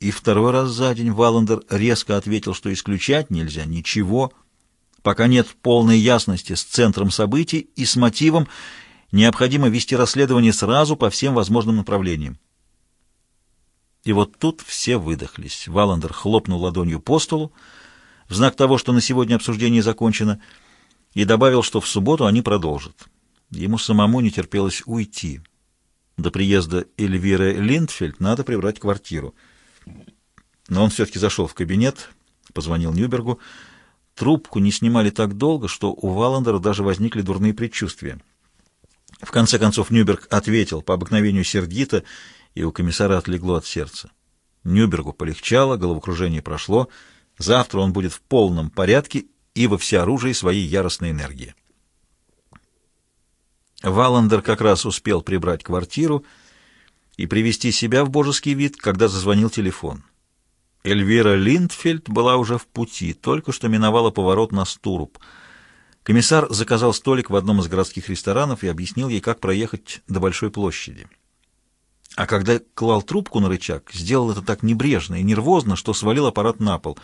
И второй раз за день Валандер резко ответил, что исключать нельзя ничего, пока нет полной ясности с центром событий и с мотивом, необходимо вести расследование сразу по всем возможным направлениям. И вот тут все выдохлись. Валандер хлопнул ладонью по столу, в знак того, что на сегодня обсуждение закончено, и добавил, что в субботу они продолжат. Ему самому не терпелось уйти. До приезда Эльвиры Линдфельд надо прибрать квартиру. Но он все-таки зашел в кабинет, позвонил Нюбергу. Трубку не снимали так долго, что у Валандера даже возникли дурные предчувствия. В конце концов Нюберг ответил по обыкновению сердито, и у комиссара отлегло от сердца. Нюбергу полегчало, головокружение прошло. Завтра он будет в полном порядке и во всеоружии своей яростной энергии. Валандер как раз успел прибрать квартиру и привести себя в божеский вид, когда зазвонил телефон. Эльвира Линдфельд была уже в пути, только что миновала поворот на Стуруб. Комиссар заказал столик в одном из городских ресторанов и объяснил ей, как проехать до Большой площади. А когда клал трубку на рычаг, сделал это так небрежно и нервозно, что свалил аппарат на пол.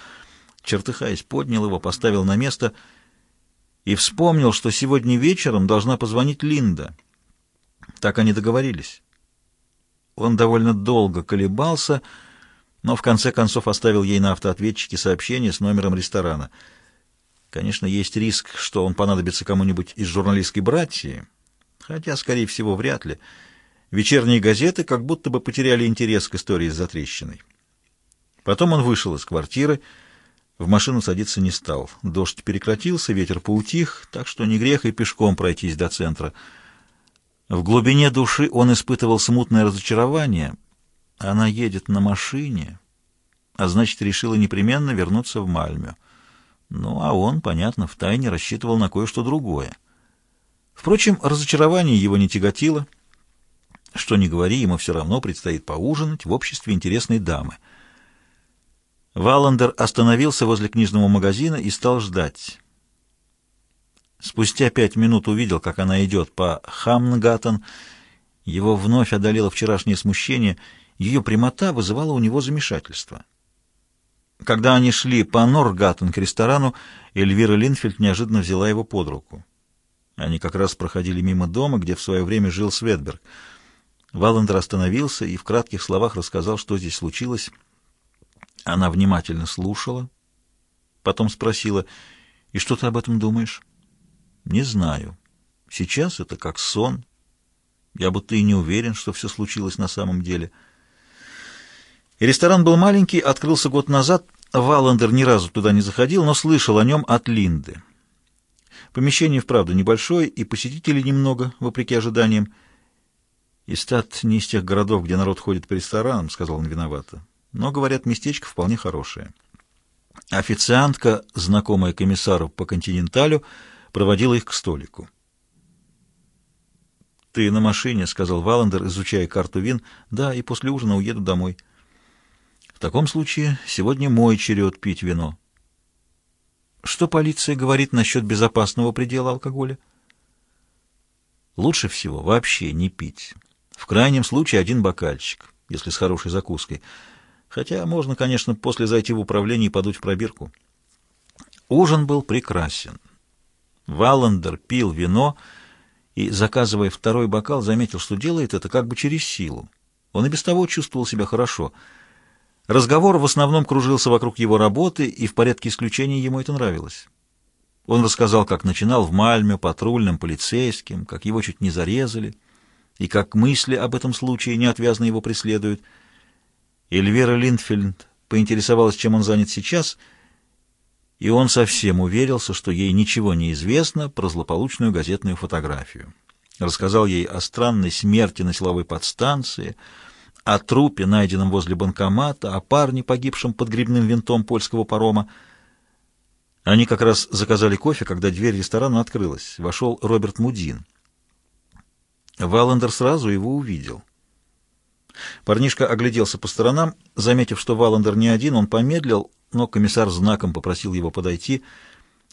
Чертыхаясь, поднял его, поставил на место — и вспомнил, что сегодня вечером должна позвонить Линда. Так они договорились. Он довольно долго колебался, но в конце концов оставил ей на автоответчике сообщение с номером ресторана. Конечно, есть риск, что он понадобится кому-нибудь из журналистской братьи, хотя, скорее всего, вряд ли. Вечерние газеты как будто бы потеряли интерес к истории с затрещиной. Потом он вышел из квартиры, в машину садиться не стал. Дождь прекратился, ветер поутих, так что не грех и пешком пройтись до центра. В глубине души он испытывал смутное разочарование. Она едет на машине, а значит, решила непременно вернуться в Мальмё. Ну, а он, понятно, втайне рассчитывал на кое-что другое. Впрочем, разочарование его не тяготило. Что ни говори, ему все равно предстоит поужинать в обществе интересной дамы — Валандер остановился возле книжного магазина и стал ждать. Спустя пять минут увидел, как она идет по Хамнгаттен. Его вновь одолело вчерашнее смущение. Ее прямота вызывала у него замешательство. Когда они шли по Норгаттен к ресторану, Эльвира Линфельд неожиданно взяла его под руку. Они как раз проходили мимо дома, где в свое время жил Светберг. Валандер остановился и в кратких словах рассказал, что здесь случилось. Она внимательно слушала, потом спросила, «И что ты об этом думаешь?» «Не знаю. Сейчас это как сон. Я будто и не уверен, что все случилось на самом деле». Ресторан был маленький, открылся год назад. Валандер ни разу туда не заходил, но слышал о нем от Линды. Помещение, вправду, небольшое, и посетителей немного, вопреки ожиданиям. «Истат не из тех городов, где народ ходит по ресторанам», — сказал он виновато но, говорят, местечко вполне хорошее. Официантка, знакомая комиссару по континенталю, проводила их к столику. «Ты на машине», — сказал Валандер, изучая карту вин. «Да, и после ужина уеду домой». «В таком случае сегодня мой черед пить вино». «Что полиция говорит насчет безопасного предела алкоголя?» «Лучше всего вообще не пить. В крайнем случае один бокальчик, если с хорошей закуской». Хотя можно, конечно, после зайти в управление и подуть в пробирку. Ужин был прекрасен. Валандер пил вино и, заказывая второй бокал, заметил, что делает это как бы через силу. Он и без того чувствовал себя хорошо. Разговор в основном кружился вокруг его работы, и в порядке исключения ему это нравилось. Он рассказал, как начинал в Мальме патрульным полицейским, как его чуть не зарезали, и как мысли об этом случае неотвязно его преследуют — Эльвира Линдфельд поинтересовалась, чем он занят сейчас, и он совсем уверился, что ей ничего не известно про злополучную газетную фотографию. Рассказал ей о странной смерти на силовой подстанции, о трупе, найденном возле банкомата, о парне, погибшем под грибным винтом польского парома. Они как раз заказали кофе, когда дверь ресторана открылась. Вошел Роберт Мудин. Валандер сразу его увидел — Парнишка огляделся по сторонам. Заметив, что Валандер не один, он помедлил, но комиссар знаком попросил его подойти,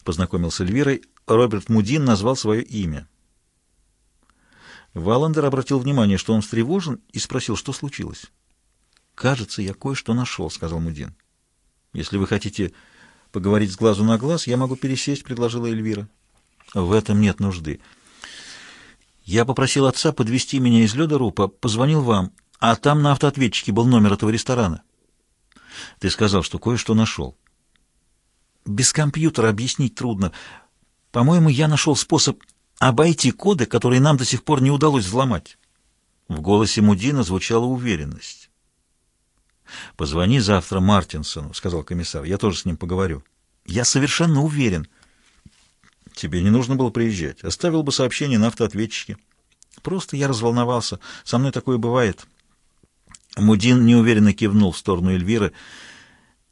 познакомился с Эльвирой. Роберт Мудин назвал свое имя. Валандер обратил внимание, что он встревожен, и спросил, что случилось. «Кажется, я кое-что нашел», — сказал Мудин. «Если вы хотите поговорить с глазу на глаз, я могу пересесть», — предложила Эльвира. «В этом нет нужды. Я попросил отца подвести меня из Лёдорупа, позвонил вам, а там на автоответчике был номер этого ресторана. Ты сказал, что кое-что нашел. Без компьютера объяснить трудно. По-моему, я нашел способ обойти коды, которые нам до сих пор не удалось взломать». В голосе Мудина звучала уверенность. «Позвони завтра Мартинсону», — сказал комиссар. «Я тоже с ним поговорю». «Я совершенно уверен». «Тебе не нужно было приезжать. Оставил бы сообщение на автоответчике». «Просто я разволновался. Со мной такое бывает». Мудин неуверенно кивнул в сторону Эльвиры.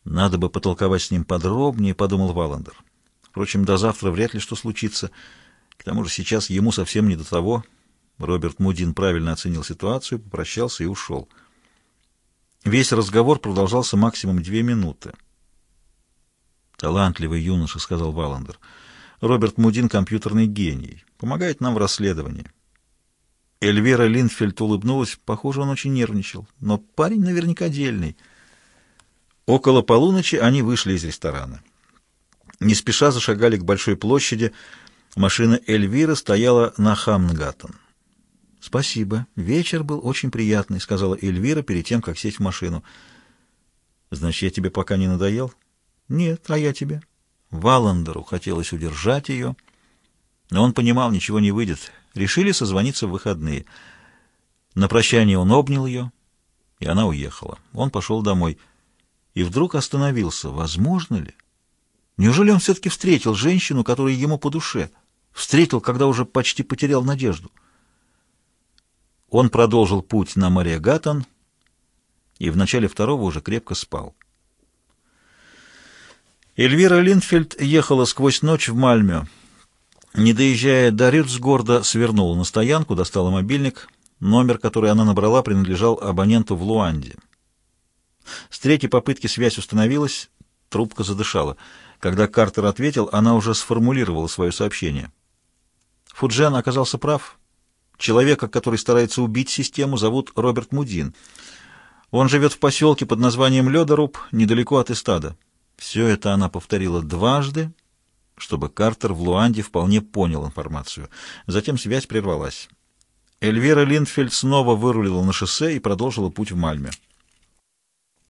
«Надо бы потолковать с ним подробнее», — подумал Валандер. «Впрочем, до завтра вряд ли что случится. К тому же сейчас ему совсем не до того». Роберт Мудин правильно оценил ситуацию, попрощался и ушел. Весь разговор продолжался максимум две минуты. «Талантливый юноша», — сказал Валандер. «Роберт Мудин — компьютерный гений. Помогает нам в расследовании». Эльвера Линдфельд улыбнулась. Похоже, он очень нервничал. Но парень наверняка дельный. Около полуночи они вышли из ресторана. Не спеша зашагали к большой площади. Машина Эльвира стояла на Хамнгаттен. «Спасибо. Вечер был очень приятный», — сказала Эльвира перед тем, как сесть в машину. «Значит, я тебе пока не надоел?» «Нет, а я тебе». Валандеру хотелось удержать ее, но он понимал, ничего не выйдет. Решили созвониться в выходные. На прощание он обнял ее, и она уехала. Он пошел домой и вдруг остановился. Возможно ли? Неужели он все-таки встретил женщину, которая ему по душе? Встретил, когда уже почти потерял надежду? Он продолжил путь на Мария Гаттон и в начале второго уже крепко спал. Эльвира Линдфельд ехала сквозь ночь в Мальмё. Не доезжая до Рюцгорда, свернула на стоянку, достала мобильник. Номер, который она набрала, принадлежал абоненту в Луанде. С третьей попытки связь установилась, трубка задышала. Когда Картер ответил, она уже сформулировала свое сообщение. Фуджен оказался прав. Человека, который старается убить систему, зовут Роберт Мудин. Он живет в поселке под названием Ледоруб, недалеко от Эстада. Все это она повторила дважды, чтобы Картер в Луанде вполне понял информацию. Затем связь прервалась. Эльвира Линдфельд снова вырулила на шоссе и продолжила путь в Мальме.